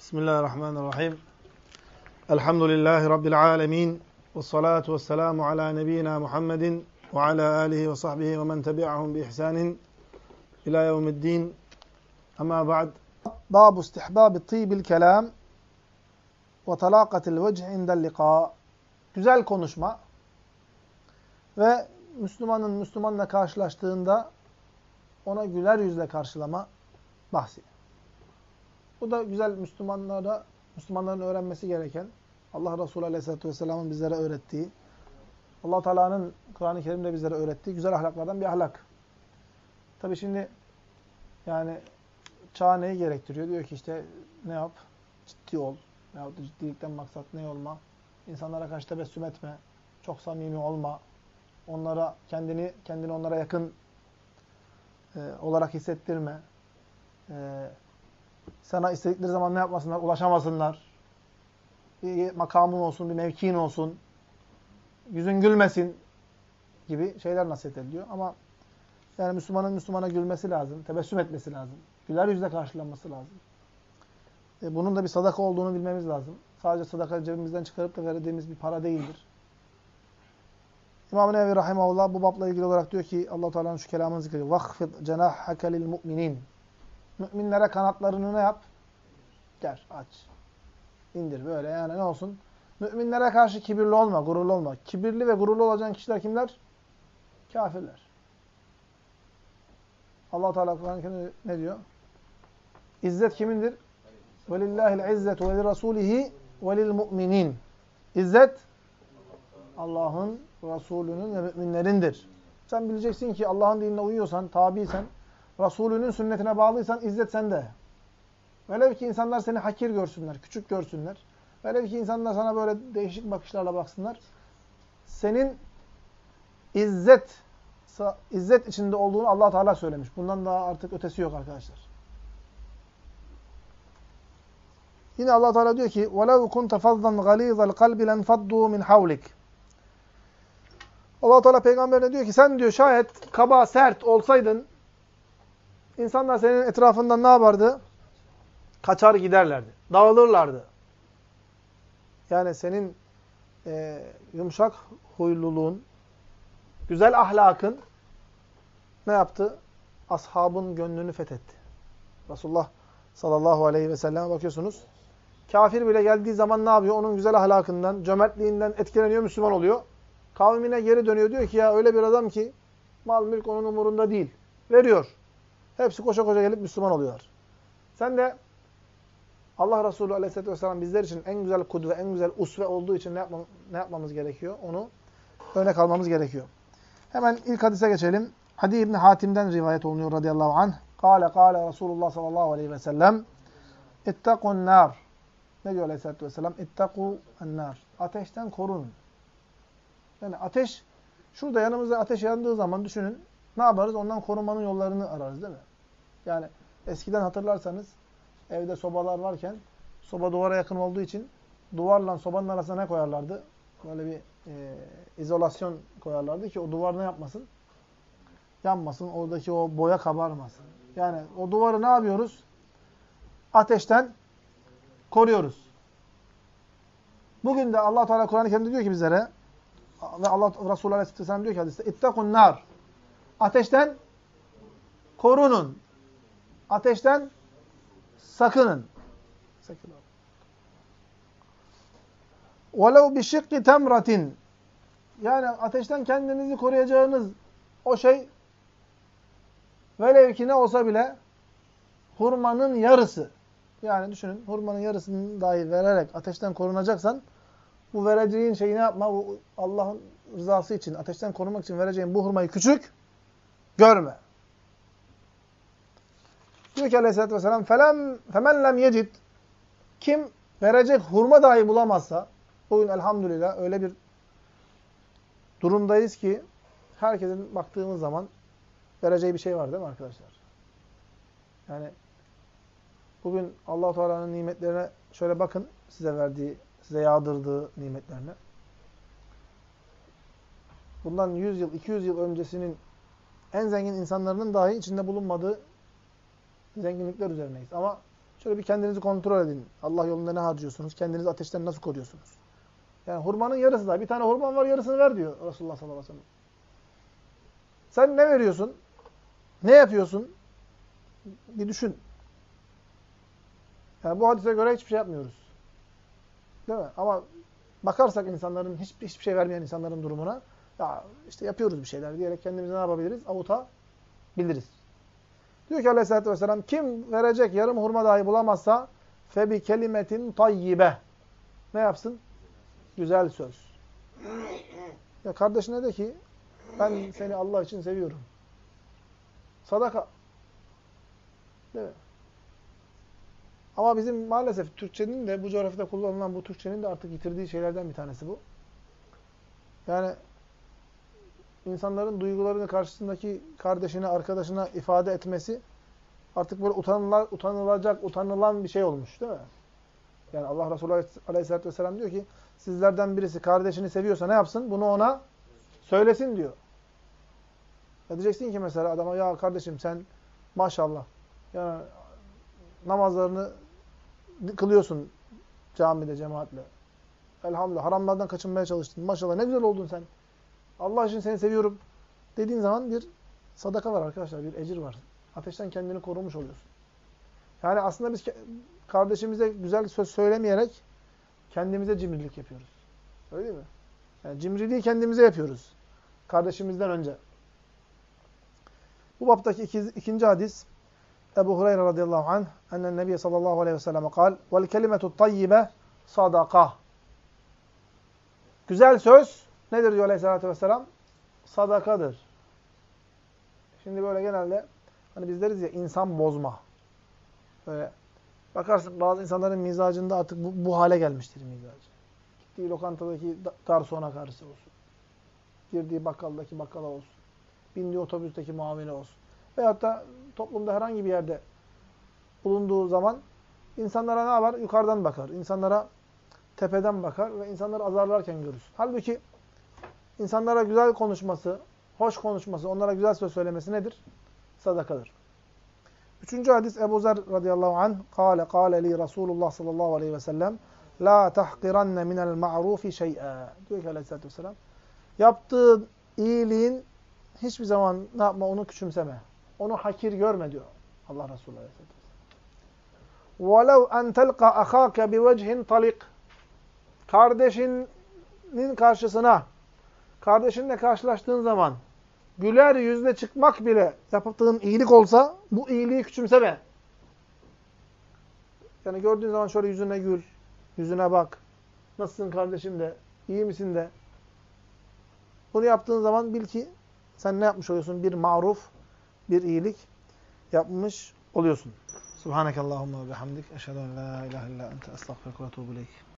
Bismillahirrahmanirrahim. Elhamdülillahi Rabbil alemin. Ve salatu ve selamu ala nebiyyina Muhammedin ve ala alihi ve sahbihi ve men tebi'ahum bi ihsanin ila yevmiddin. Ama ba'd. Babu istihbabi tîbil kelam ve talaqatil vecih indel liqa. Güzel konuşma ve Müslümanın Müslümanla karşılaştığında ona güler yüzle karşılama bahsi. Bu da güzel Müslümanlara, Müslümanların öğrenmesi gereken, Allah Resulü Aleyhisselatü Vesselam'ın bizlere öğrettiği, allah Teala'nın Kur'an-ı Kerim'de bizlere öğrettiği güzel ahlaklardan bir ahlak. Tabi şimdi yani çağ neyi gerektiriyor? Diyor ki işte ne yap? Ciddi ol. Yahut da ciddilikten maksat ne olma? İnsanlara karşı tebessüm etme. Çok samimi olma. Onlara kendini kendini onlara yakın e, olarak hissettirme. E, sana istedikleri zaman ne yapmasınlar? Ulaşamasınlar. Bir makamın olsun, bir mevkiin olsun. Yüzün gülmesin gibi şeyler nasihat ediliyor. Ama yani Müslümanın Müslümana gülmesi lazım. Tebessüm etmesi lazım. Güler yüzle karşılanması lazım. E, bunun da bir sadaka olduğunu bilmemiz lazım. Sadece sadaka cebimizden çıkarıp da verdiğimiz bir para değildir. İmam-ı Nevi Rahimahullah bu babla ilgili olarak diyor ki allah Teala'nın şu kelamını zikrediyor. وَخْفِضْ جَنَاحَكَ لِلْمُؤْمِنِينَ Müminlere kanatlarını ne yap? Der, aç. İndir böyle yani ne olsun? Müminlere karşı kibirli olma, gururlu olma. Kibirli ve gururlu olacağın kişiler kimler? Kafirler. Allah Teala Kur'an-ı ne diyor? İzzet kimindir? Velillahil izzetu ve lirasulihi ve lil mu'minin. İzzet Allah'ın, Resulünün ve müminlerindir. Sen bileceksin ki Allah'ın dinine uyuyorsan, tabiysen Resulünün sünnetine bağlıysan izzet sende. Velev ki insanlar seni hakir görsünler, küçük görsünler. Velev ki insanlar sana böyle değişik bakışlarla baksınlar. Senin izzet izzet içinde olduğunu allah Teala söylemiş. Bundan daha artık ötesi yok arkadaşlar. Yine allah Teala diyor ki وَلَوْ كُنْتَ فَضًّا غَلِيظَ الْقَلْبِ لَنْفَضُّوا مِنْ حَوْلِكَ allah Teala peygamberine diyor ki sen diyor şayet kaba, sert olsaydın insanlar senin etrafından ne yapardı? Kaçar giderlerdi. Dağılırlardı. Yani senin e, yumuşak huyluluğun, güzel ahlakın ne yaptı? Ashabın gönlünü fethetti. Resulullah sallallahu aleyhi ve selleme bakıyorsunuz. Kafir bile geldiği zaman ne yapıyor? Onun güzel ahlakından, cömertliğinden etkileniyor, Müslüman oluyor. Kavmine geri dönüyor. Diyor ki ya öyle bir adam ki mal mülk onun umurunda değil. Veriyor. Hepsi koşa koşa gelip Müslüman oluyorlar. Sen de Allah Resulü Aleyhisselatü vesselam bizler için en güzel kudve, en güzel usve olduğu için ne, yapmam, ne yapmamız gerekiyor? Onu örnek almamız gerekiyor. Hemen ilk hadise geçelim. Hadi İbni Hatim'den rivayet olunuyor radıyallahu anh. Kale kale Resulullah sallallahu aleyhi ve sellem İttakun nar. Ne diyor Aleyhisselatü vesselam? İttaku nar. Ateşten korun. Yani ateş, şurada yanımızda ateş yandığı zaman düşünün. Ne yaparız? Ondan korunmanın yollarını ararız değil mi? Yani eskiden hatırlarsanız evde sobalar varken soba duvara yakın olduğu için duvarla sobanın arasına ne koyarlardı? Böyle bir e, izolasyon koyarlardı ki o duvar ne yapmasın? Yanmasın. Oradaki o boya kabarmasın. Yani o duvarı ne yapıyoruz? Ateşten koruyoruz. Bugün de Allah Teala Kur'an-ı Kerim'de diyor ki bizlere ve Allah Resulü Aleyhisselam diyor ki hadiste ittakun nar. Ateşten korunun. Ateşten sakının. Sakın. وَلَوْ بِشِقِّ temratin. Yani ateşten kendinizi koruyacağınız o şey velev ki ne olsa bile hurmanın yarısı. Yani düşünün hurmanın yarısını dahi vererek ateşten korunacaksan bu vereceğin şeyi ne yapma? Allah'ın rızası için, ateşten korumak için vereceğin bu hurmayı küçük görme. Diyor ki aleyhissalatü vesselam felem, femen lem kim verecek hurma dahi bulamazsa bugün elhamdülillah öyle bir durumdayız ki herkesin baktığımız zaman vereceği bir şey var değil mi arkadaşlar? Yani bugün allah Teala'nın nimetlerine şöyle bakın size verdiği, size yağdırdığı nimetlerine. Bundan 100 yıl, 200 yıl öncesinin en zengin insanların dahi içinde bulunmadığı zenginlikler üzerineyiz. Ama Şöyle bir kendinizi kontrol edin. Allah yolunda ne harcıyorsunuz? Kendinizi ateşten nasıl koruyorsunuz? Yani hurmanın yarısı da. Bir tane hurman var yarısını ver diyor Resulullah sallallahu aleyhi ve sellem. Sen ne veriyorsun? Ne yapıyorsun? Bir düşün. Yani bu hadise göre hiçbir şey yapmıyoruz. Değil mi? Ama bakarsak insanların, hiçbir, hiçbir şey vermeyen insanların durumuna, ya işte yapıyoruz bir şeyler diyerek kendimizi ne yapabiliriz? Avuta biliriz. Diyor ki aleyhissalatü vesselam, kim verecek yarım hurma dahi bulamazsa, febi kelimetin tayyibe. Ne yapsın? Güzel söz. Ya kardeşine de ki, ben seni Allah için seviyorum. Sadaka. Değil mi? Ama bizim maalesef Türkçenin de bu coğrafyada kullanılan bu Türkçenin de artık yitirdiği şeylerden bir tanesi bu. Yani insanların duygularını karşısındaki kardeşine, arkadaşına ifade etmesi artık böyle utanılar, utanılacak, utanılan bir şey olmuş değil mi? Yani Allah Resulü Aleyhisselatü Vesselam diyor ki sizlerden birisi kardeşini seviyorsa ne yapsın? Bunu ona söylesin diyor. Ya diyeceksin ki mesela adama ya kardeşim sen maşallah yani namazlarını kılıyorsun camide, cemaatle. Elhamdülillah. Haramlardan kaçınmaya çalıştın. Maşallah ne güzel oldun sen. Allah için seni seviyorum. Dediğin zaman bir sadaka var arkadaşlar. Bir ecir var. Ateşten kendini korumuş oluyorsun. Yani aslında biz kardeşimize güzel söz söylemeyerek kendimize cimrilik yapıyoruz. Öyle değil mi? Yani cimriliği kendimize yapıyoruz. Kardeşimizden önce. Bu baptaki iki, ikinci hadis Ebu Hureyre radıyallahu anh ennen nebiye sallallahu aleyhi ve selleme kal vel kelimetu tayyibe sadaka Güzel söz nedir diyor aleyhissalatü vesselam? Sadakadır. Şimdi böyle genelde hani biz deriz ya insan bozma. Böyle bakarsın bazı insanların mizacında artık bu, bu hale gelmiştir mizacı. Gittiği lokantadaki garsona karşı olsun. Girdiği bakkaldaki bakkala olsun. Bindiği otobüsteki muamele olsun. Veyahut da toplumda herhangi bir yerde bulunduğu zaman insanlara ne yapar? Yukarıdan bakar. İnsanlara tepeden bakar ve insanları azarlarken görür. Halbuki insanlara güzel konuşması, hoş konuşması, onlara güzel söz söylemesi nedir? Sadakadır. Üçüncü hadis Ebu Zer radıyallahu anh kâle kâle li Resulullah sallallahu aleyhi ve sellem la tahqiranne minel ma'rufi şey'e diyor ki aleyhissalatü vesselam yaptığın iyiliğin hiçbir zaman ne yapma onu küçümseme. Onu hakir görme diyor Allah Resulü Aleyhisselatü Vesselam. وَلَوْ أَنْ تَلْقَ أَخَاكَ بِوَجْهٍ طَلِقٍ Kardeşinin karşısına, kardeşinle karşılaştığın zaman güler yüzle çıkmak bile yaptığın iyilik olsa bu iyiliği küçümseme. Yani gördüğün zaman şöyle yüzüne gül, yüzüne bak. Nasılsın kardeşim de, iyi misin de. Bunu yaptığın zaman bil ki sen ne yapmış oluyorsun? Bir maruf, bir iyilik yapmış oluyorsun. Subhanakallahumma ve bihamdik. Eşhedü en la ilahe illa ente estağfiruke ve.